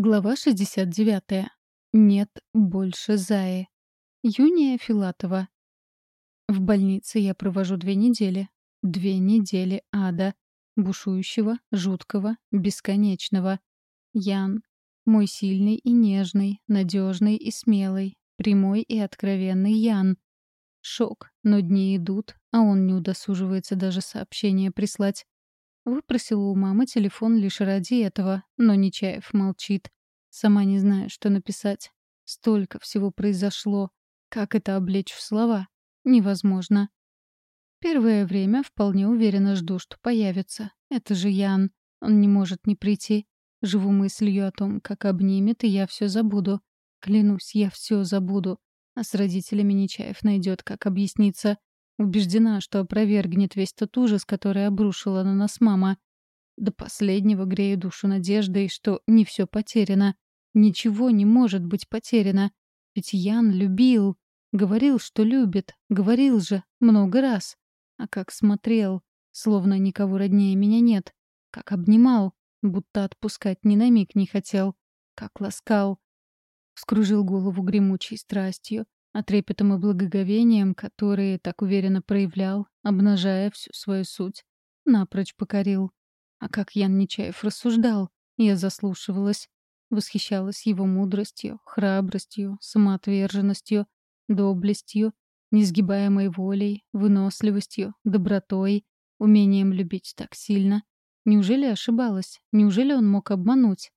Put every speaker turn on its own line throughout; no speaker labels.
Глава 69. Нет больше Заи. Юния Филатова. В больнице я провожу две недели. Две недели ада. Бушующего, жуткого, бесконечного. Ян. Мой сильный и нежный, надежный и смелый, прямой и откровенный Ян. Шок, но дни идут, а он не удосуживается даже сообщение прислать. Выпросила у мамы телефон лишь ради этого, но Нечаев молчит. Сама не знаю, что написать. Столько всего произошло. Как это облечь в слова? Невозможно. Первое время вполне уверенно жду, что появится. Это же Ян. Он не может не прийти. Живу мыслью о том, как обнимет, и я все забуду. Клянусь, я все забуду. А с родителями Нечаев найдет, как объясниться. Убеждена, что опровергнет весь тот ужас, который обрушила на нас мама. До последнего грею душу надеждой, что не все потеряно. Ничего не может быть потеряно. Ведь Ян любил. Говорил, что любит. Говорил же много раз. А как смотрел, словно никого роднее меня нет. Как обнимал, будто отпускать ни на миг не хотел. Как ласкал. Скружил голову гремучей страстью а трепетом и благоговением, которые так уверенно проявлял, обнажая всю свою суть, напрочь покорил. А как Ян Нечаев рассуждал, я заслушивалась, восхищалась его мудростью, храбростью, самоотверженностью, доблестью, несгибаемой волей, выносливостью, добротой, умением любить так сильно. Неужели ошибалась? Неужели он мог обмануть?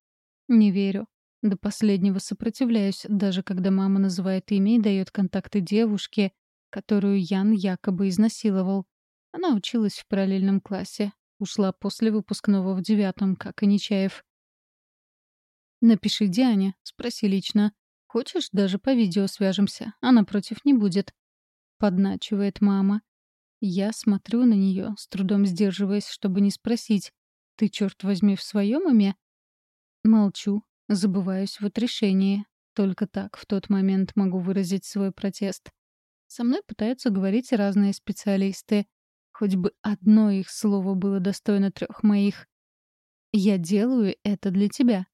Не верю. До последнего сопротивляюсь, даже когда мама называет имя и дает контакты девушке, которую Ян якобы изнасиловал. Она училась в параллельном классе. Ушла после выпускного в девятом, как и Нечаев. «Напиши Диане, спроси лично. Хочешь, даже по видео свяжемся. Она против не будет». Подначивает мама. Я смотрю на нее, с трудом сдерживаясь, чтобы не спросить. «Ты, черт возьми, в своем уме?» Молчу, Забываюсь в отрешении. Только так в тот момент могу выразить свой протест. Со мной пытаются говорить разные специалисты. Хоть бы одно их слово было достойно трех моих. «Я делаю это для тебя».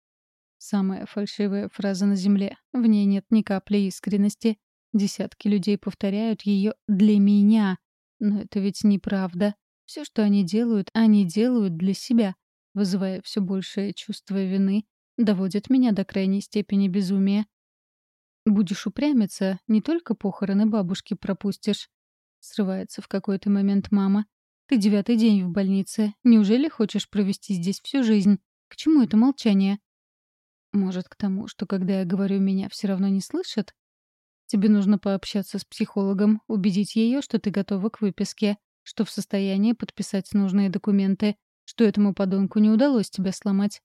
Самая фальшивая фраза на Земле. В ней нет ни капли искренности. Десятки людей повторяют ее «для меня». Но это ведь неправда. Все, что они делают, они делают для себя, вызывая все большее чувство вины доводит меня до крайней степени безумия. Будешь упрямиться, не только похороны бабушки пропустишь. Срывается в какой-то момент мама. Ты девятый день в больнице. Неужели хочешь провести здесь всю жизнь? К чему это молчание? Может, к тому, что когда я говорю, меня все равно не слышат? Тебе нужно пообщаться с психологом, убедить ее, что ты готова к выписке, что в состоянии подписать нужные документы, что этому подонку не удалось тебя сломать.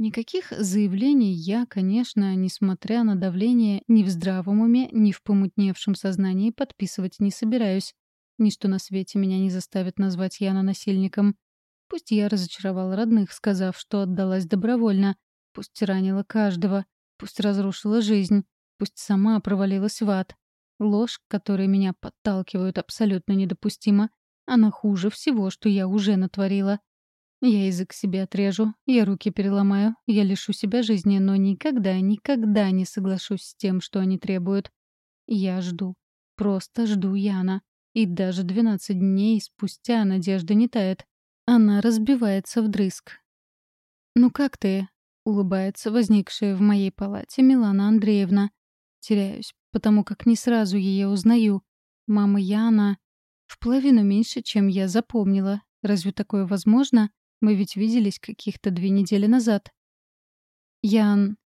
Никаких заявлений я, конечно, несмотря на давление, ни в здравом уме, ни в помутневшем сознании подписывать не собираюсь. Ничто на свете меня не заставит назвать Яна насильником. Пусть я разочаровала родных, сказав, что отдалась добровольно. Пусть ранила каждого. Пусть разрушила жизнь. Пусть сама провалилась в ад. Ложь, к которой меня подталкивают, абсолютно недопустима. Она хуже всего, что я уже натворила. Я язык себе отрежу, я руки переломаю, я лишу себя жизни, но никогда, никогда не соглашусь с тем, что они требуют. Я жду. Просто жду Яна. И даже 12 дней спустя надежда не тает. Она разбивается вдрызг. «Ну как ты?» — улыбается возникшая в моей палате Милана Андреевна. Теряюсь, потому как не сразу ее узнаю. Мама Яна в половину меньше, чем я запомнила. Разве такое возможно? Мы ведь виделись каких-то две недели назад. Ян...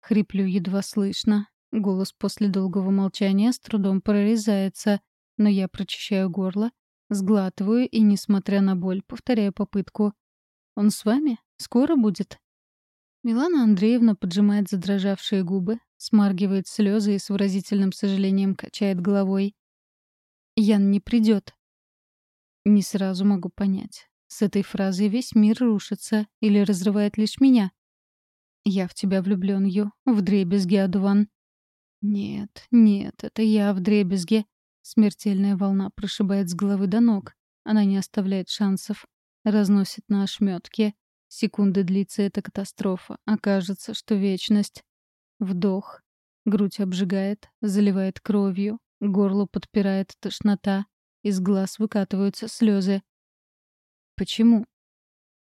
Хриплю едва слышно. Голос после долгого молчания с трудом прорезается, но я прочищаю горло, сглатываю и, несмотря на боль, повторяю попытку. «Он с вами? Скоро будет?» Милана Андреевна поджимает задрожавшие губы, смаргивает слезы и с выразительным сожалением качает головой. «Ян не придет. Не сразу могу понять. С этой фразой весь мир рушится или разрывает лишь меня. «Я в тебя влюблен, Ю, в дребезге, Адуван». «Нет, нет, это я в дребезге». Смертельная волна прошибает с головы до ног. Она не оставляет шансов. Разносит на ошметки. Секунды длится эта катастрофа, а кажется, что вечность. Вдох. Грудь обжигает, заливает кровью, горло подпирает тошнота, из глаз выкатываются слезы. Почему?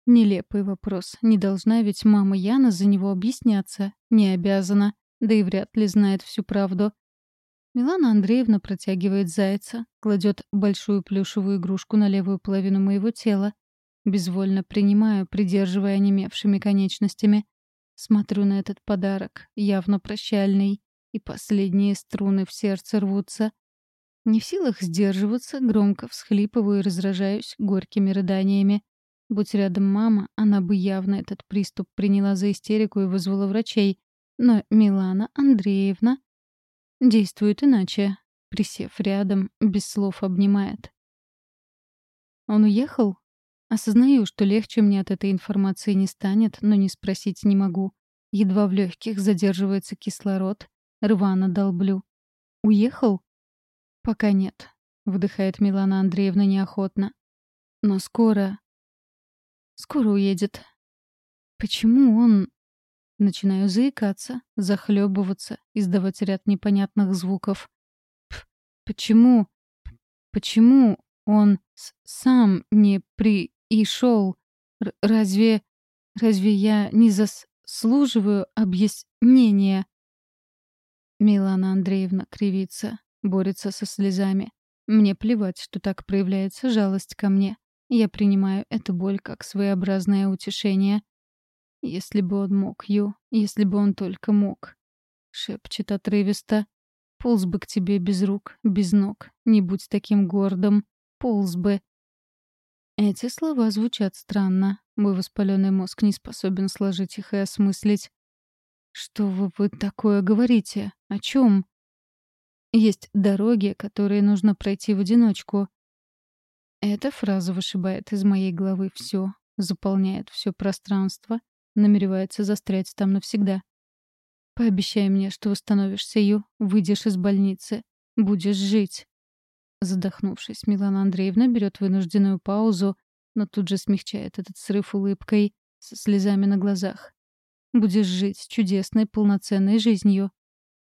Нелепый вопрос. Не должна ведь мама Яна за него объясняться. Не обязана. Да и вряд ли знает всю правду. Милана Андреевна протягивает зайца, кладет большую плюшевую игрушку на левую половину моего тела. Безвольно принимаю, придерживая онемевшими конечностями. Смотрю на этот подарок, явно прощальный, и последние струны в сердце рвутся. Не в силах сдерживаться, громко всхлипываю и разражаюсь горькими рыданиями. Будь рядом мама, она бы явно этот приступ приняла за истерику и вызвала врачей. Но Милана Андреевна действует иначе. Присев рядом, без слов обнимает. Он уехал? Осознаю, что легче мне от этой информации не станет, но не спросить не могу. Едва в легких задерживается кислород, рвано долблю. Уехал? Пока нет, выдыхает Милана Андреевна неохотно. Но скоро... Скоро уедет. Почему он... Начинаю заикаться, захлебываться, издавать ряд непонятных звуков. П почему? Почему он сам не пришел? Разве... Разве я не заслуживаю объяснения? Милана Андреевна кривится, борется со слезами. Мне плевать, что так проявляется жалость ко мне. Я принимаю эту боль как своеобразное утешение. Если бы он мог, Ю, если бы он только мог. Шепчет отрывисто. Полз бы к тебе без рук, без ног. Не будь таким гордым. Полз бы. Эти слова звучат странно. Мой воспаленный мозг не способен сложить их и осмыслить. Что вы, вы такое говорите? О чем? Есть дороги, которые нужно пройти в одиночку. Эта фраза вышибает из моей головы все, заполняет все пространство, намеревается застрять там навсегда. Пообещай мне, что восстановишься, Ю, выйдешь из больницы, будешь жить. Задохнувшись, Милана Андреевна берет вынужденную паузу, но тут же смягчает этот срыв улыбкой, со слезами на глазах. Будешь жить чудесной, полноценной жизнью.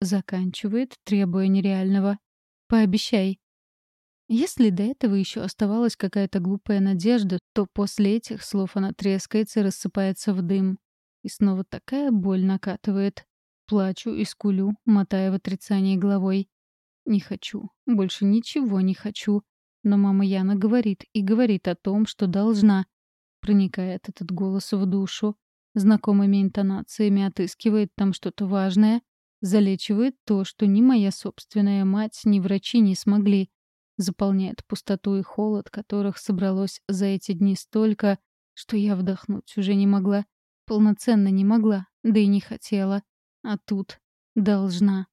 Заканчивает, требуя нереального. Пообещай. Если до этого еще оставалась какая-то глупая надежда, то после этих слов она трескается и рассыпается в дым. И снова такая боль накатывает. Плачу и скулю, мотая в отрицании головой. Не хочу. Больше ничего не хочу. Но мама Яна говорит и говорит о том, что должна. Проникает этот голос в душу. Знакомыми интонациями отыскивает там что-то важное. Залечивает то, что ни моя собственная мать, ни врачи не смогли заполняет пустоту и холод, которых собралось за эти дни столько, что я вдохнуть уже не могла. Полноценно не могла, да и не хотела. А тут должна.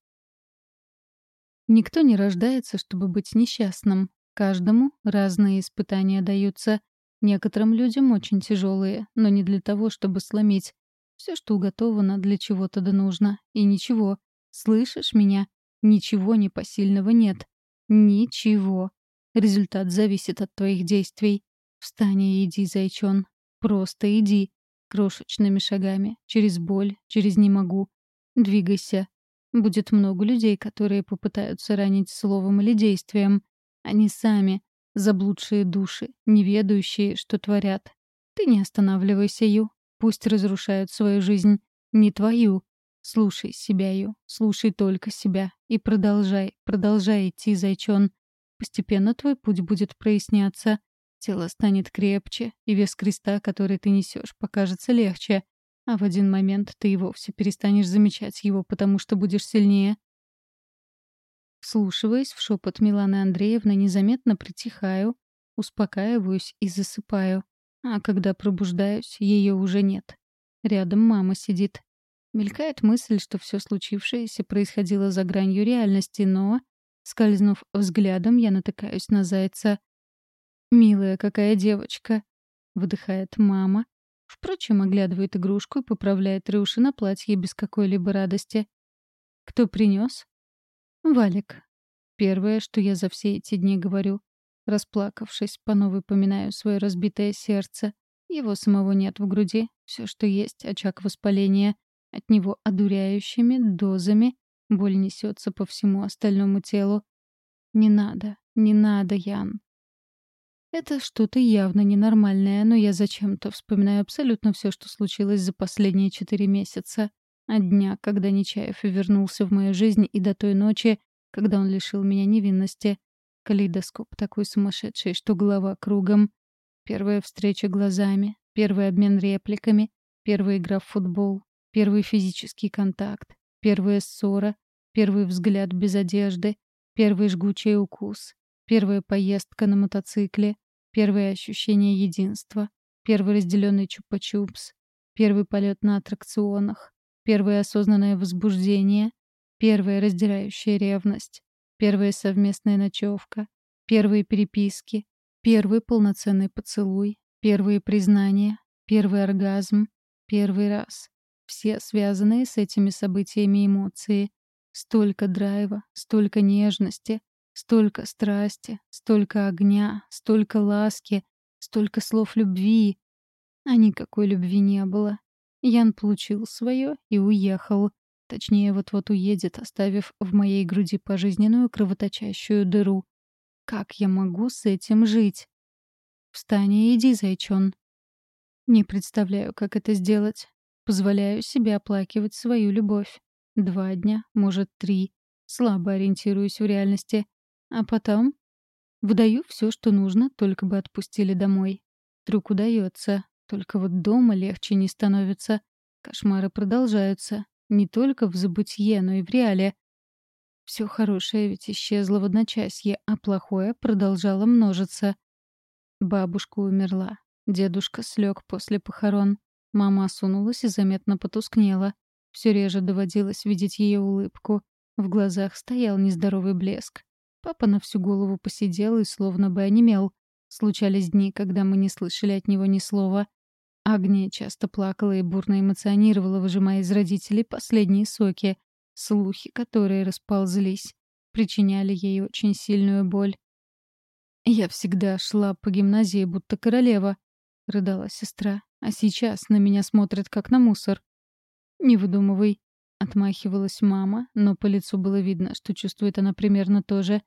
Никто не рождается, чтобы быть несчастным. Каждому разные испытания даются. Некоторым людям очень тяжелые, но не для того, чтобы сломить. Все, что уготовано, для чего-то да нужно. И ничего. Слышишь меня? Ничего непосильного нет. Ничего. Результат зависит от твоих действий. Встань и иди, зайчон. Просто иди. Крошечными шагами. Через боль, через «не могу». Двигайся. Будет много людей, которые попытаются ранить словом или действием. Они сами. Заблудшие души, не ведающие, что творят. Ты не останавливайся, Ю. Пусть разрушают свою жизнь. Не твою. Слушай себя, Ю, слушай только себя. И продолжай, продолжай идти, зайчон. Постепенно твой путь будет проясняться. Тело станет крепче, и вес креста, который ты несешь, покажется легче. А в один момент ты и вовсе перестанешь замечать его, потому что будешь сильнее. Вслушиваясь в шепот Миланы Андреевны, незаметно притихаю, успокаиваюсь и засыпаю. А когда пробуждаюсь, ее уже нет. Рядом мама сидит. Мелькает мысль, что все случившееся происходило за гранью реальности, но, скользнув взглядом, я натыкаюсь на зайца. «Милая какая девочка!» — выдыхает мама. Впрочем, оглядывает игрушку и поправляет рюши на платье без какой-либо радости. «Кто принес? «Валик». Первое, что я за все эти дни говорю. Расплакавшись, по новой поминаю свое разбитое сердце. Его самого нет в груди. Все, что есть, очаг воспаления. От него одуряющими дозами боль несется по всему остальному телу. Не надо, не надо, Ян. Это что-то явно ненормальное, но я зачем-то вспоминаю абсолютно все, что случилось за последние четыре месяца. От дня, когда Нечаев вернулся в мою жизнь, и до той ночи, когда он лишил меня невинности. Калейдоскоп такой сумасшедший, что голова кругом. Первая встреча глазами, первый обмен репликами, первая игра в футбол, первый физический контакт, первая ссора, первый взгляд без одежды, первый жгучий укус, первая поездка на мотоцикле, первое ощущение единства, первый разделенный чупа-чупс, первый полет на аттракционах, первое осознанное возбуждение, первая раздирающая ревность, первая совместная ночевка, первые переписки, первый полноценный поцелуй, первые признания, первый оргазм, первый раз. Все связанные с этими событиями эмоции. Столько драйва, столько нежности, столько страсти, столько огня, столько ласки, столько слов любви. А никакой любви не было. Ян получил свое и уехал. Точнее, вот-вот уедет, оставив в моей груди пожизненную кровоточащую дыру. Как я могу с этим жить? Встань и иди, зайчон. Не представляю, как это сделать. Позволяю себе оплакивать свою любовь. Два дня, может, три. Слабо ориентируюсь в реальности. А потом выдаю все, что нужно, только бы отпустили домой. Трюк удается, только вот дома легче не становится. Кошмары продолжаются. Не только в забытье, но и в реале. Все хорошее ведь исчезло в одночасье, а плохое продолжало множиться. Бабушка умерла. Дедушка слег после похорон. Мама осунулась и заметно потускнела. Все реже доводилось видеть ее улыбку. В глазах стоял нездоровый блеск. Папа на всю голову посидел и словно бы онемел. Случались дни, когда мы не слышали от него ни слова. Агния часто плакала и бурно эмоционировала, выжимая из родителей последние соки, слухи, которые расползлись, причиняли ей очень сильную боль. «Я всегда шла по гимназии, будто королева», — рыдала сестра, «а сейчас на меня смотрят, как на мусор». «Не выдумывай», — отмахивалась мама, но по лицу было видно, что чувствует она примерно то же.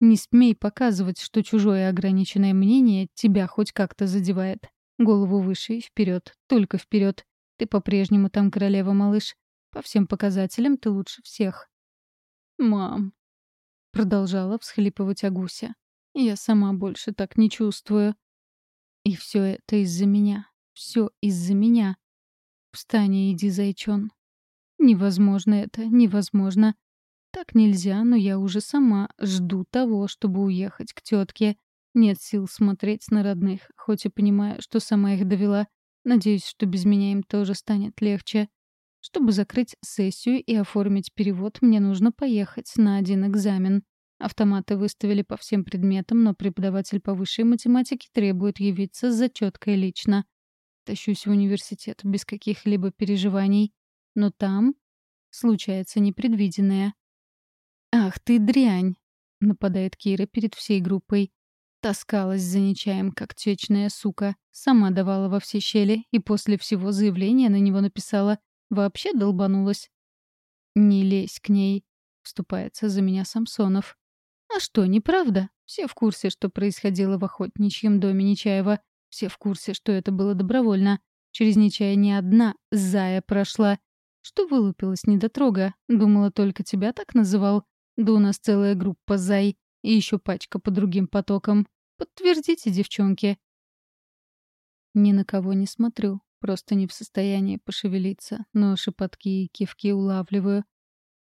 «Не смей показывать, что чужое ограниченное мнение тебя хоть как-то задевает. Голову выше и вперед, только вперед. Ты по-прежнему там королева, малыш. По всем показателям ты лучше всех. «Мам», — продолжала всхлипывать Агуся, — «я сама больше так не чувствую». И все это из-за меня. Все из-за меня. Встань и иди, зайчон. Невозможно это, невозможно. Так нельзя, но я уже сама жду того, чтобы уехать к тетке. Нет сил смотреть на родных, хоть и понимаю, что сама их довела. Надеюсь, что без меня им тоже станет легче. Чтобы закрыть сессию и оформить перевод, мне нужно поехать на один экзамен. Автоматы выставили по всем предметам, но преподаватель по высшей математике требует явиться с зачеткой лично. Тащусь в университет без каких-либо переживаний. Но там случается непредвиденное. «Ах ты дрянь!» — нападает Кира перед всей группой. Таскалась за Нечаем, как течная сука. Сама давала во все щели и после всего заявления на него написала. Вообще долбанулась. «Не лезь к ней», — вступается за меня Самсонов. «А что, неправда? Все в курсе, что происходило в охотничьем доме Нечаева. Все в курсе, что это было добровольно. Через Нечая ни одна зая прошла. Что вылупилась недотрога? Думала, только тебя так называл? Да у нас целая группа зай. И еще пачка по другим потокам. Подтвердите, девчонки. Ни на кого не смотрю, просто не в состоянии пошевелиться, но шепотки и кивки улавливаю.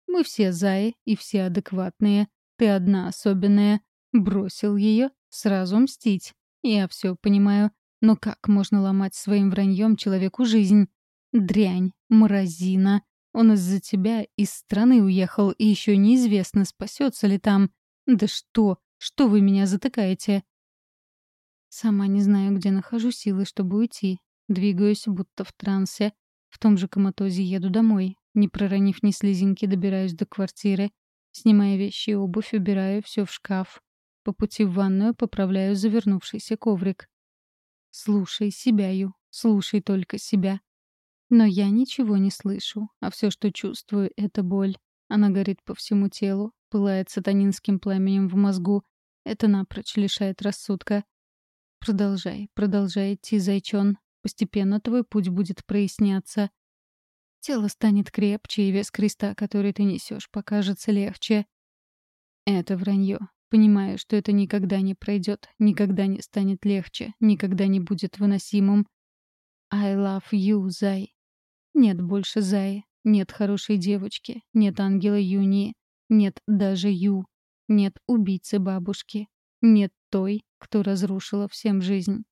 Мы все заи и все адекватные. Ты одна особенная. Бросил ее, сразу мстить. Я все понимаю. Но как можно ломать своим враньем человеку жизнь? Дрянь, мразина. Он из-за тебя из страны уехал, и еще неизвестно, спасется ли там. «Да что? Что вы меня затыкаете?» Сама не знаю, где нахожу силы, чтобы уйти. Двигаюсь, будто в трансе. В том же коматозе еду домой. Не проронив ни слезинки, добираюсь до квартиры. Снимая вещи и обувь, убираю все в шкаф. По пути в ванную поправляю завернувшийся коврик. Слушай себя, Ю. Слушай только себя. Но я ничего не слышу, а все, что чувствую, — это боль. Она горит по всему телу, пылает сатанинским пламенем в мозгу. Это напрочь лишает рассудка. Продолжай, продолжай идти, зайчон. Постепенно твой путь будет проясняться. Тело станет крепче, и вес креста, который ты несешь, покажется легче. Это вранье. Понимаю, что это никогда не пройдет, никогда не станет легче, никогда не будет выносимым. I love you, Зай. Нет больше Зай, нет хорошей девочки, нет ангела Юнии, нет даже Ю, нет убийцы бабушки, нет той, кто разрушила всем жизнь.